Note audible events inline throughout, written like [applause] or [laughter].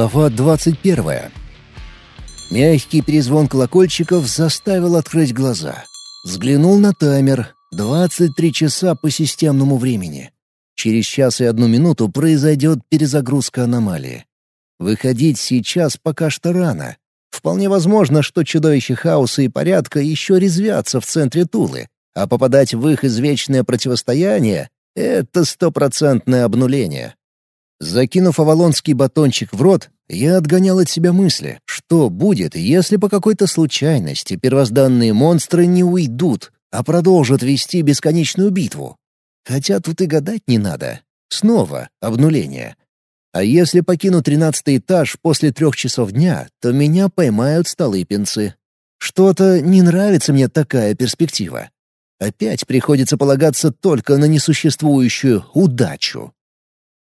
Глава 21. Мягкий перезвон колокольчиков заставил открыть глаза. Взглянул на таймер. 23 часа по системному времени. Через час и одну минуту произойдет перезагрузка аномалии. Выходить сейчас пока что рано. Вполне возможно, что чудовища хаоса и порядка еще резвятся в центре Тулы, а попадать в их извечное противостояние — это стопроцентное обнуление. Закинув авалонский батончик в рот, я отгонял от себя мысли, что будет, если по какой-то случайности первозданные монстры не уйдут, а продолжат вести бесконечную битву. Хотя тут и гадать не надо. Снова обнуление. А если покину тринадцатый этаж после трех часов дня, то меня поймают столыпинцы. Что-то не нравится мне такая перспектива. Опять приходится полагаться только на несуществующую удачу.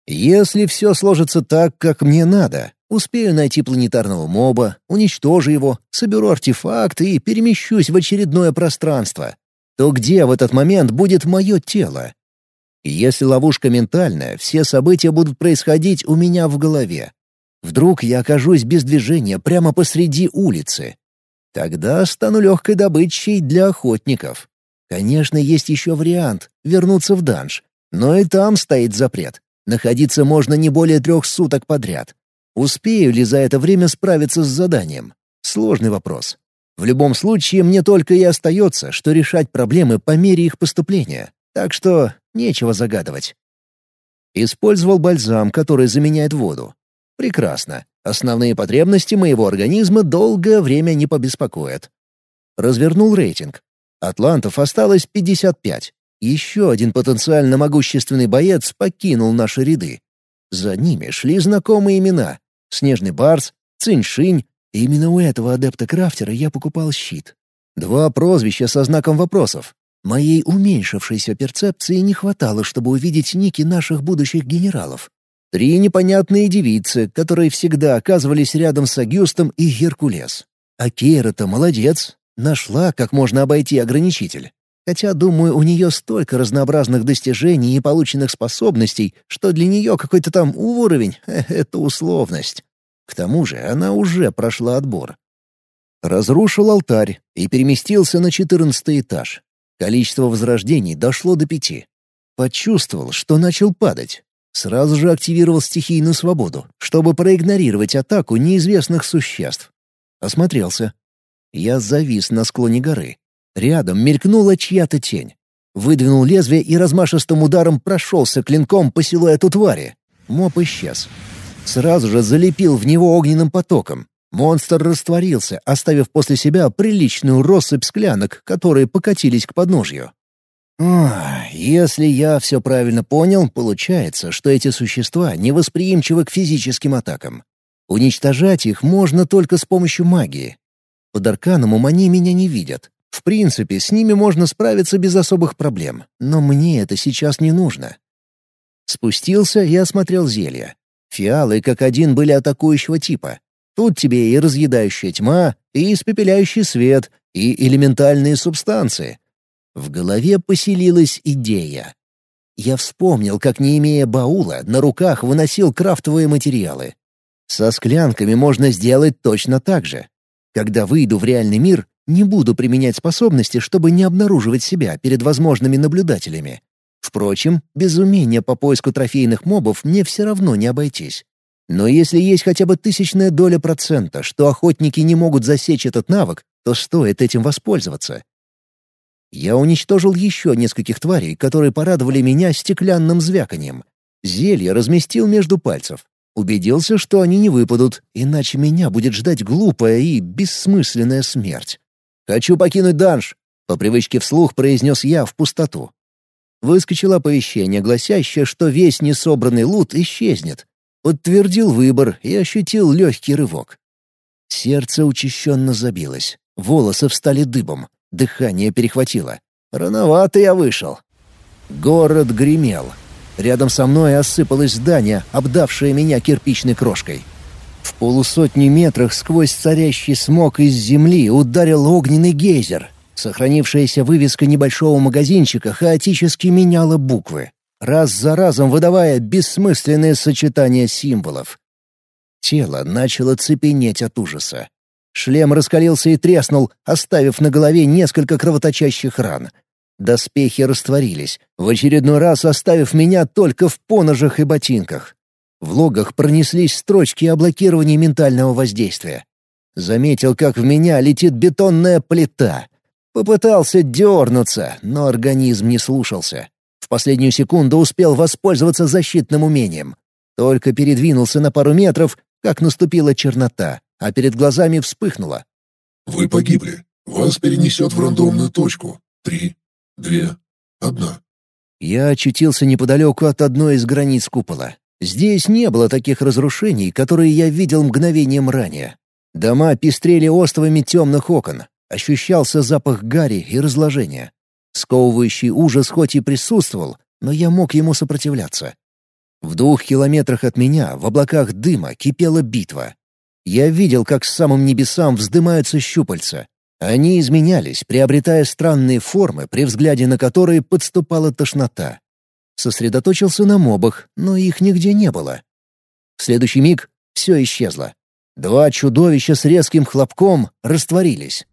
Если все сложится так, как мне надо, успею найти планетарного моба, уничтожу его, соберу артефакты и перемещусь в очередное пространство, то где в этот момент будет мое тело? Если ловушка ментальная, все события будут происходить у меня в голове. Вдруг я окажусь без движения прямо посреди улицы. Тогда стану легкой добычей для охотников. Конечно, есть еще вариант — вернуться в данж, но и там стоит запрет. Находиться можно не более трех суток подряд. Успею ли за это время справиться с заданием? Сложный вопрос. В любом случае, мне только и остается, что решать проблемы по мере их поступления. Так что нечего загадывать. Использовал бальзам, который заменяет воду. Прекрасно. Основные потребности моего организма долгое время не побеспокоят. Развернул рейтинг. Атлантов осталось 55. Еще один потенциально могущественный боец покинул наши ряды. За ними шли знакомые имена — Снежный Барс, Циньшинь. Именно у этого адепта-крафтера я покупал щит. Два прозвища со знаком вопросов. Моей уменьшившейся перцепции не хватало, чтобы увидеть ники наших будущих генералов. Три непонятные девицы, которые всегда оказывались рядом с Агюстом и Геркулес. А Кейра-то молодец, нашла, как можно обойти ограничитель. Хотя, думаю, у нее столько разнообразных достижений и полученных способностей, что для нее какой-то там уровень — [laughs] это условность. К тому же она уже прошла отбор. Разрушил алтарь и переместился на четырнадцатый этаж. Количество возрождений дошло до пяти. Почувствовал, что начал падать. Сразу же активировал стихийную свободу, чтобы проигнорировать атаку неизвестных существ. Осмотрелся. Я завис на склоне горы, Рядом мелькнула чья-то тень. Выдвинул лезвие и размашистым ударом прошелся клинком по силуэту твари. Моп исчез. Сразу же залепил в него огненным потоком. Монстр растворился, оставив после себя приличную россыпь склянок, которые покатились к подножью. Если я все правильно понял, получается, что эти существа невосприимчивы к физическим атакам. Уничтожать их можно только с помощью магии. Под арканом они меня не видят, в принципе, с ними можно справиться без особых проблем, но мне это сейчас не нужно. Спустился и осмотрел зелья. Фиалы как один были атакующего типа. Тут тебе и разъедающая тьма, и испепеляющий свет, и элементальные субстанции. В голове поселилась идея. Я вспомнил, как, не имея баула, на руках выносил крафтовые материалы. Со склянками можно сделать точно так же. Когда выйду в реальный мир, не буду применять способности, чтобы не обнаруживать себя перед возможными наблюдателями. Впрочем, без умения по поиску трофейных мобов мне все равно не обойтись. Но если есть хотя бы тысячная доля процента, что охотники не могут засечь этот навык, то стоит этим воспользоваться. Я уничтожил еще нескольких тварей, которые порадовали меня стеклянным звяканием. Зелье разместил между пальцев. Убедился, что они не выпадут, иначе меня будет ждать глупая и бессмысленная смерть. «Хочу покинуть данж», — по привычке вслух произнес я в пустоту. Выскочило оповещение, гласящее, что весь несобранный лут исчезнет. Подтвердил выбор и ощутил легкий рывок. Сердце учащенно забилось, волосы встали дыбом, дыхание перехватило. Рановато я вышел. Город гремел. Рядом со мной осыпалось здание, обдавшее меня кирпичной крошкой. В полусотни метрах сквозь царящий смог из земли ударил огненный гейзер. Сохранившаяся вывеска небольшого магазинчика хаотически меняла буквы, раз за разом выдавая бессмысленные сочетания символов. Тело начало цепенеть от ужаса. Шлем раскалился и треснул, оставив на голове несколько кровоточащих ран. Доспехи растворились, в очередной раз оставив меня только в поножах и ботинках. В логах пронеслись строчки о блокировании ментального воздействия. Заметил, как в меня летит бетонная плита. Попытался дернуться, но организм не слушался. В последнюю секунду успел воспользоваться защитным умением. Только передвинулся на пару метров, как наступила чернота, а перед глазами вспыхнуло. «Вы погибли. Вас перенесет в рандомную точку. Три, две, одна». Я очутился неподалеку от одной из границ купола. Здесь не было таких разрушений, которые я видел мгновением ранее. Дома пестрели островами темных окон. Ощущался запах гари и разложения. Сковывающий ужас хоть и присутствовал, но я мог ему сопротивляться. В двух километрах от меня в облаках дыма кипела битва. Я видел, как с самым небесам вздымаются щупальца. Они изменялись, приобретая странные формы, при взгляде на которые подступала тошнота. Сосредоточился на мобах, но их нигде не было. В следующий миг все исчезло. Два чудовища с резким хлопком растворились.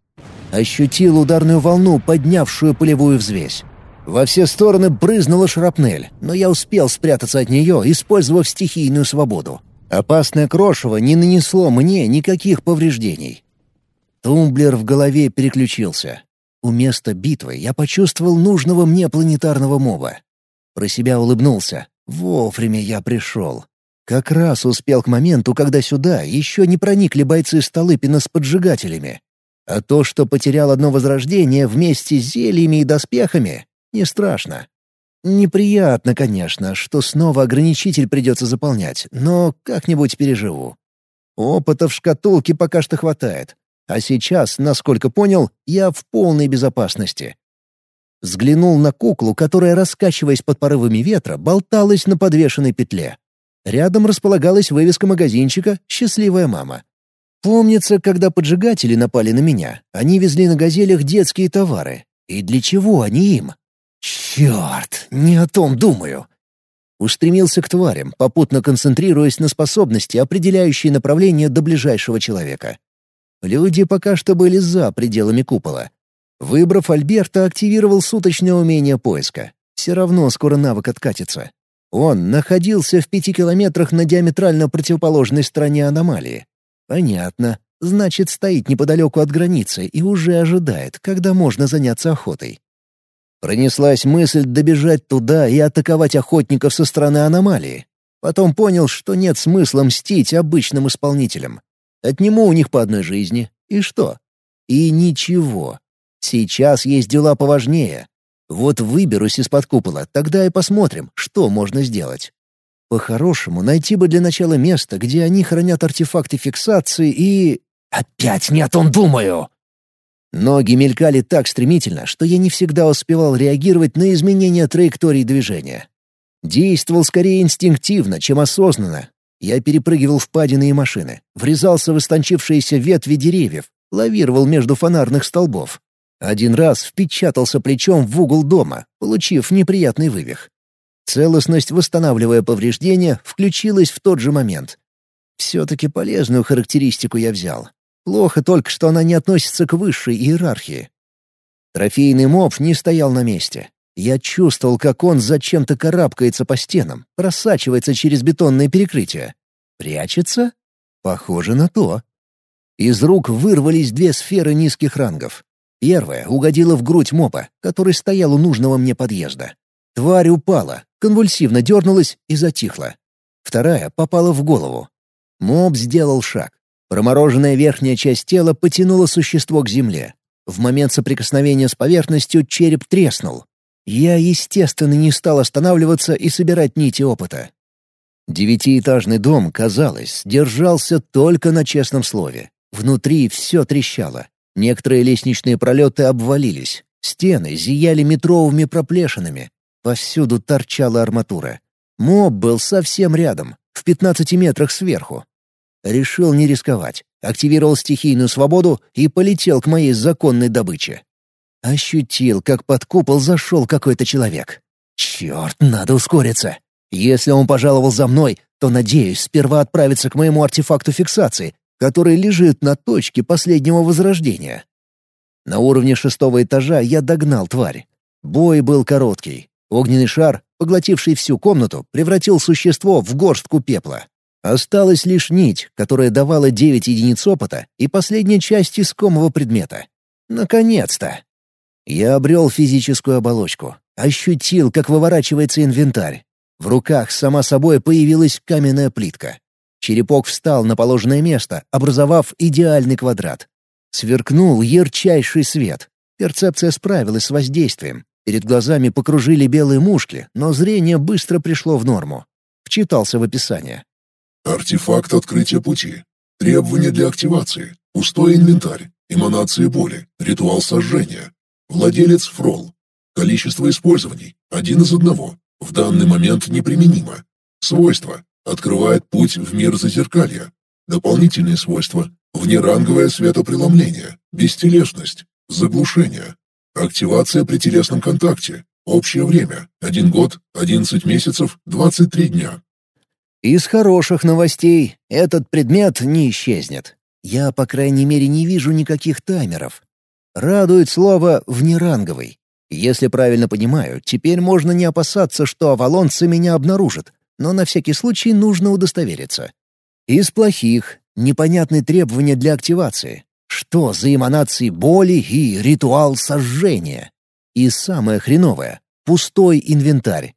Ощутил ударную волну, поднявшую полевую взвесь. Во все стороны брызнула шрапнель, но я успел спрятаться от нее, использовав стихийную свободу. Опасное крошево не нанесло мне никаких повреждений. Тумблер в голове переключился. У места битвы я почувствовал нужного мне планетарного моба. Про себя улыбнулся. Вовремя я пришел. Как раз успел к моменту, когда сюда еще не проникли бойцы Столыпина с поджигателями. А то, что потерял одно возрождение вместе с зельями и доспехами, не страшно. Неприятно, конечно, что снова ограничитель придется заполнять, но как-нибудь переживу. Опыта в шкатулке пока что хватает. А сейчас, насколько понял, я в полной безопасности. Взглянул на куклу, которая, раскачиваясь под порывами ветра, болталась на подвешенной петле. Рядом располагалась вывеска магазинчика «Счастливая мама». Помнится, когда поджигатели напали на меня, они везли на газелях детские товары. И для чего они им? Черт, не о том думаю. Устремился к тварям, попутно концентрируясь на способности, определяющие направление до ближайшего человека. Люди пока что были за пределами купола. Выбрав Альберта, активировал суточное умение поиска. Все равно скоро навык откатится. Он находился в пяти километрах на диаметрально противоположной стороне аномалии. Понятно. Значит, стоит неподалеку от границы и уже ожидает, когда можно заняться охотой. Пронеслась мысль добежать туда и атаковать охотников со стороны аномалии. Потом понял, что нет смысла мстить обычным исполнителям. Отниму у них по одной жизни. И что? И ничего. Сейчас есть дела поважнее. Вот выберусь из-под купола, тогда и посмотрим, что можно сделать. По-хорошему, найти бы для начала место, где они хранят артефакты фиксации и... Опять не о том думаю! Ноги мелькали так стремительно, что я не всегда успевал реагировать на изменения траектории движения. Действовал скорее инстинктивно, чем осознанно. Я перепрыгивал впадины и машины, врезался в истончившиеся ветви деревьев, лавировал между фонарных столбов. Один раз впечатался плечом в угол дома, получив неприятный вывих. Целостность, восстанавливая повреждения, включилась в тот же момент. Все-таки полезную характеристику я взял. Плохо только, что она не относится к высшей иерархии. Трофейный моб не стоял на месте. Я чувствовал, как он зачем-то карабкается по стенам, просачивается через бетонное перекрытие. Прячется? Похоже на то. Из рук вырвались две сферы низких рангов. Первая угодила в грудь мопа, который стоял у нужного мне подъезда. Тварь упала, конвульсивно дернулась и затихла. Вторая попала в голову. Моб сделал шаг. Промороженная верхняя часть тела потянула существо к земле. В момент соприкосновения с поверхностью череп треснул. Я, естественно, не стал останавливаться и собирать нити опыта. Девятиэтажный дом, казалось, держался только на честном слове. Внутри все трещало. Некоторые лестничные пролеты обвалились. Стены зияли метровыми проплешинами. Повсюду торчала арматура. Моб был совсем рядом, в 15 метрах сверху. Решил не рисковать. Активировал стихийную свободу и полетел к моей законной добыче. Ощутил, как под купол зашел какой-то человек. Черт, надо ускориться. Если он пожаловал за мной, то надеюсь сперва отправиться к моему артефакту фиксации, который лежит на точке последнего возрождения. На уровне шестого этажа я догнал тварь. Бой был короткий. Огненный шар, поглотивший всю комнату, превратил существо в горстку пепла. Осталась лишь нить, которая давала 9 единиц опыта и последняя часть искомого предмета. Наконец-то! Я обрел физическую оболочку, ощутил, как выворачивается инвентарь. В руках сама собой появилась каменная плитка. Черепок встал на положенное место, образовав идеальный квадрат. Сверкнул ярчайший свет. Перцепция справилась с воздействием. Перед глазами покружили белые мушки, но зрение быстро пришло в норму. Вчитался в описание. Артефакт открытия пути. Требования для активации. Пустой инвентарь. Эманации боли. Ритуал сожжения. Владелец Фрол. Количество использований. Один из одного. В данный момент неприменимо. Свойства. Открывает путь в мир зазеркалья. Дополнительные свойства. Внеранговое светопреломление. Бестелесность. Заглушение. Активация при телесном контакте. Общее время. 1 год, 11 месяцев, 23 дня. Из хороших новостей этот предмет не исчезнет. Я, по крайней мере, не вижу никаких таймеров. Радует слово «внеранговый». Если правильно понимаю, теперь можно не опасаться, что авалонцы меня обнаружат, но на всякий случай нужно удостовериться. Из плохих — непонятные требования для активации. Что за эманации боли и ритуал сожжения? И самое хреновое — пустой инвентарь.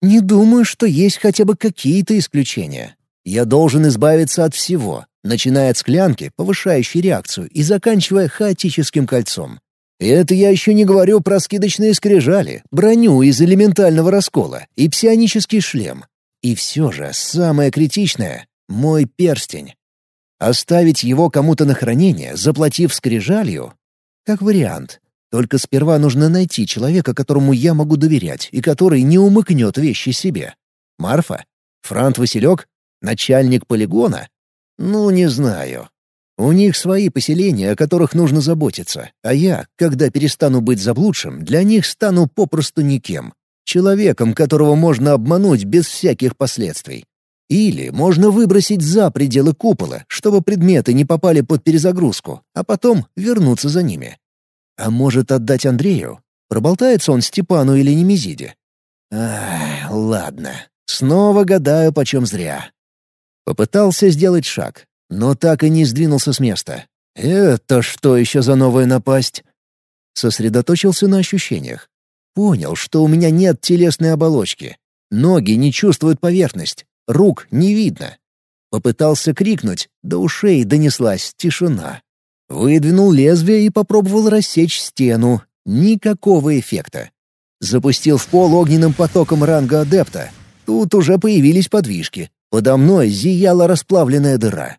Не думаю, что есть хотя бы какие-то исключения. Я должен избавиться от всего, начиная от склянки, повышающей реакцию, и заканчивая хаотическим кольцом. Это я еще не говорю про скидочные скрижали, броню из элементального раскола и псионический шлем. И все же самое критичное — мой перстень. Оставить его кому-то на хранение, заплатив скрижалью? Как вариант. Только сперва нужно найти человека, которому я могу доверять и который не умыкнет вещи себе. Марфа? Франт Василек? Начальник полигона? Ну, не знаю. У них свои поселения, о которых нужно заботиться, а я, когда перестану быть заблудшим, для них стану попросту никем. Человеком, которого можно обмануть без всяких последствий. Или можно выбросить за пределы купола, чтобы предметы не попали под перезагрузку, а потом вернуться за ними. А может, отдать Андрею? Проболтается он Степану или Немезиде? Ах, ладно. Снова гадаю почем зря. Попытался сделать шаг, но так и не сдвинулся с места. Это что еще за новая напасть? Сосредоточился на ощущениях. Понял, что у меня нет телесной оболочки. Ноги не чувствуют поверхность, рук не видно. Попытался крикнуть, до ушей донеслась тишина. Выдвинул лезвие и попробовал рассечь стену. Никакого эффекта. Запустил в пол огненным потоком ранга адепта. Тут уже появились подвижки. Подо мной зияла расплавленная дыра.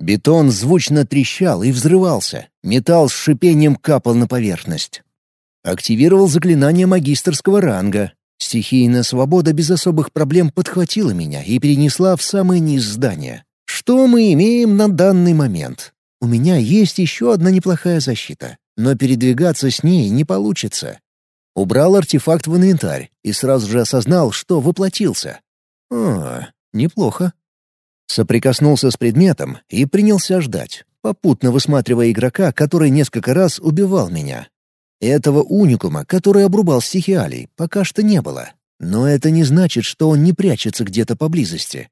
Бетон звучно трещал и взрывался. Металл с шипением капал на поверхность. Активировал заклинание магистрского ранга. Стихийная свобода без особых проблем подхватила меня и перенесла в самый низ здания. Что мы имеем на данный момент? У меня есть еще одна неплохая защита, но передвигаться с ней не получится. Убрал артефакт в инвентарь и сразу же осознал, что воплотился. О, неплохо. Соприкоснулся с предметом и принялся ждать, попутно высматривая игрока, который несколько раз убивал меня. Этого уникума, который обрубал стихиалий, пока что не было. Но это не значит, что он не прячется где-то поблизости.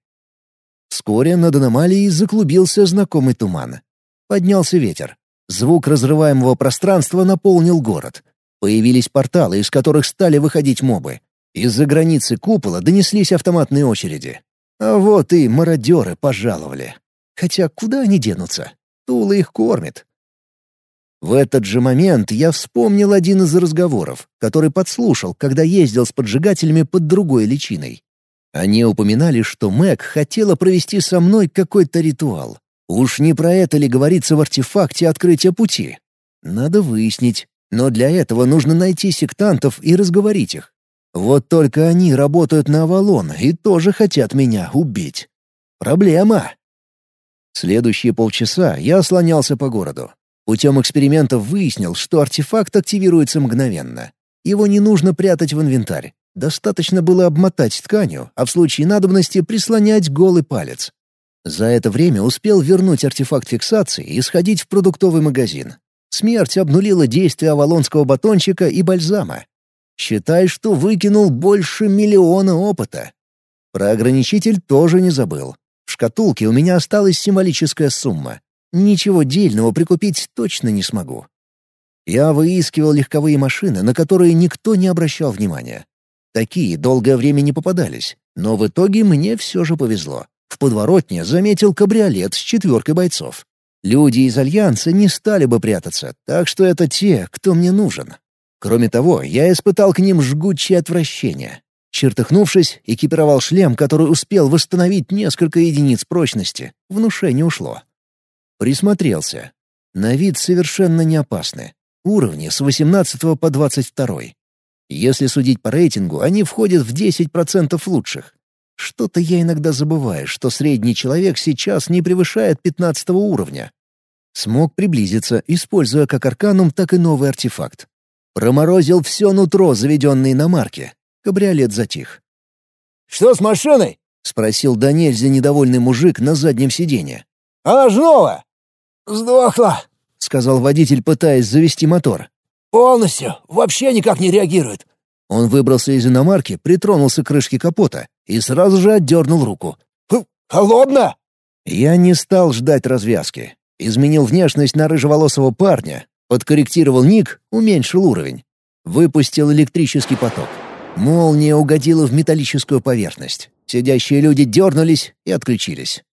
Вскоре над аномалией заклубился знакомый туман. Поднялся ветер. Звук разрываемого пространства наполнил город. Появились порталы, из которых стали выходить мобы. Из-за границы купола донеслись автоматные очереди. А вот и мародеры пожаловали. Хотя куда они денутся? Тула их кормит. В этот же момент я вспомнил один из разговоров, который подслушал, когда ездил с поджигателями под другой личиной. Они упоминали, что Мэг хотела провести со мной какой-то ритуал. Уж не про это ли говорится в артефакте открытия пути? Надо выяснить. Но для этого нужно найти сектантов и разговорить их. Вот только они работают на Авалон и тоже хотят меня убить. Проблема. Следующие полчаса я слонялся по городу. Путем экспериментов выяснил, что артефакт активируется мгновенно. Его не нужно прятать в инвентарь. Достаточно было обмотать тканью, а в случае надобности прислонять голый палец. За это время успел вернуть артефакт фиксации и сходить в продуктовый магазин. Смерть обнулила действие авалонского батончика и бальзама. Считай, что выкинул больше миллиона опыта. Про ограничитель тоже не забыл. В шкатулке у меня осталась символическая сумма. Ничего дельного прикупить точно не смогу. Я выискивал легковые машины, на которые никто не обращал внимания. Такие долгое время не попадались, но в итоге мне все же повезло. В подворотне заметил кабриолет с четверкой бойцов. Люди из Альянса не стали бы прятаться, так что это те, кто мне нужен. Кроме того, я испытал к ним жгучее отвращение. Чертыхнувшись, экипировал шлем, который успел восстановить несколько единиц прочности. Внушение ушло. Присмотрелся. На вид совершенно не опасны. Уровни с 18 по 22. Если судить по рейтингу, они входят в 10% лучших. Что-то я иногда забываю, что средний человек сейчас не превышает 15 уровня. Смог приблизиться, используя как арканум, так и новый артефакт. Проморозил все нутро, заведенное на марке. Кабриолет затих. «Что с машиной?» — спросил да нельзя недовольный мужик на заднем сиденье. «Она же новая!» «Сдохла!» — сказал водитель, пытаясь завести мотор. Полностью. Вообще никак не реагирует. Он выбрался из иномарки, притронулся к крышке капота и сразу же отдернул руку. «Холодно!» Я не стал ждать развязки. Изменил внешность на рыжеволосого парня, подкорректировал ник, уменьшил уровень. Выпустил электрический поток. Молния угодила в металлическую поверхность. Сидящие люди дернулись и отключились.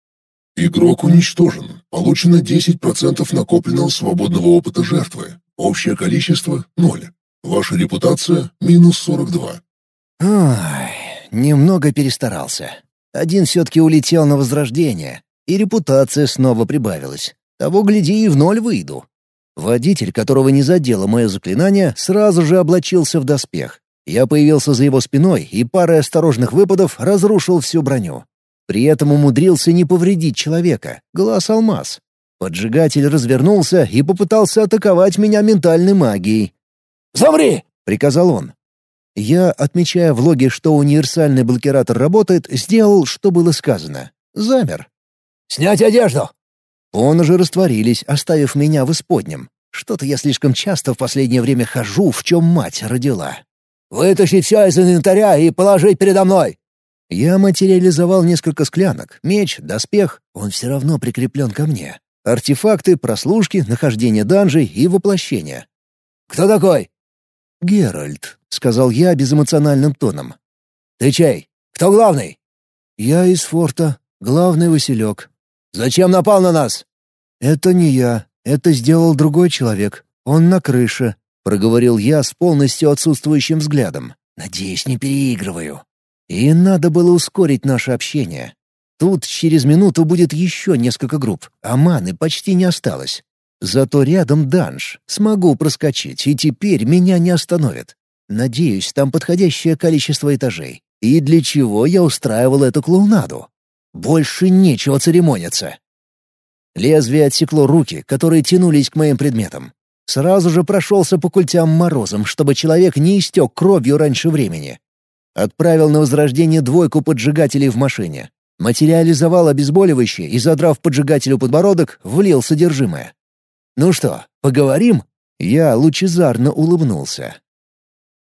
Игрок уничтожен. Получено 10% накопленного свободного опыта жертвы. Общее количество — ноль. Ваша репутация — минус 42. Ой, немного перестарался. Один все-таки улетел на возрождение, и репутация снова прибавилась. Того, гляди, и в ноль выйду. Водитель, которого не задело мое заклинание, сразу же облачился в доспех. Я появился за его спиной, и парой осторожных выпадов разрушил всю броню. При этом умудрился не повредить человека. Глаз алмаз. Поджигатель развернулся и попытался атаковать меня ментальной магией. «Замри!» — приказал он. Я, отмечая в логе, что универсальный блокиратор работает, сделал, что было сказано. Замер. «Снять одежду!» Он уже растворились, оставив меня в исподнем. Что-то я слишком часто в последнее время хожу, в чем мать родила. «Вытащить все из инвентаря и положить передо мной!» Я материализовал несколько склянок, меч, доспех, он все равно прикреплен ко мне. Артефакты, прослушки, нахождение данжей и воплощения. «Кто такой?» «Геральт», — сказал я безэмоциональным тоном. «Ты чей? Кто главный?» «Я из форта. Главный Василек». «Зачем напал на нас?» «Это не я. Это сделал другой человек. Он на крыше», — проговорил я с полностью отсутствующим взглядом. «Надеюсь, не переигрываю». И надо было ускорить наше общение. Тут через минуту будет еще несколько групп, а маны почти не осталось. Зато рядом данж. Смогу проскочить, и теперь меня не остановят. Надеюсь, там подходящее количество этажей. И для чего я устраивал эту клоунаду? Больше нечего церемониться. Лезвие отсекло руки, которые тянулись к моим предметам. Сразу же прошелся по культям морозом, чтобы человек не истек кровью раньше времени. Отправил на возрождение двойку поджигателей в машине. Материализовал обезболивающее и, задрав поджигателю подбородок, влил содержимое. «Ну что, поговорим?» Я лучезарно улыбнулся.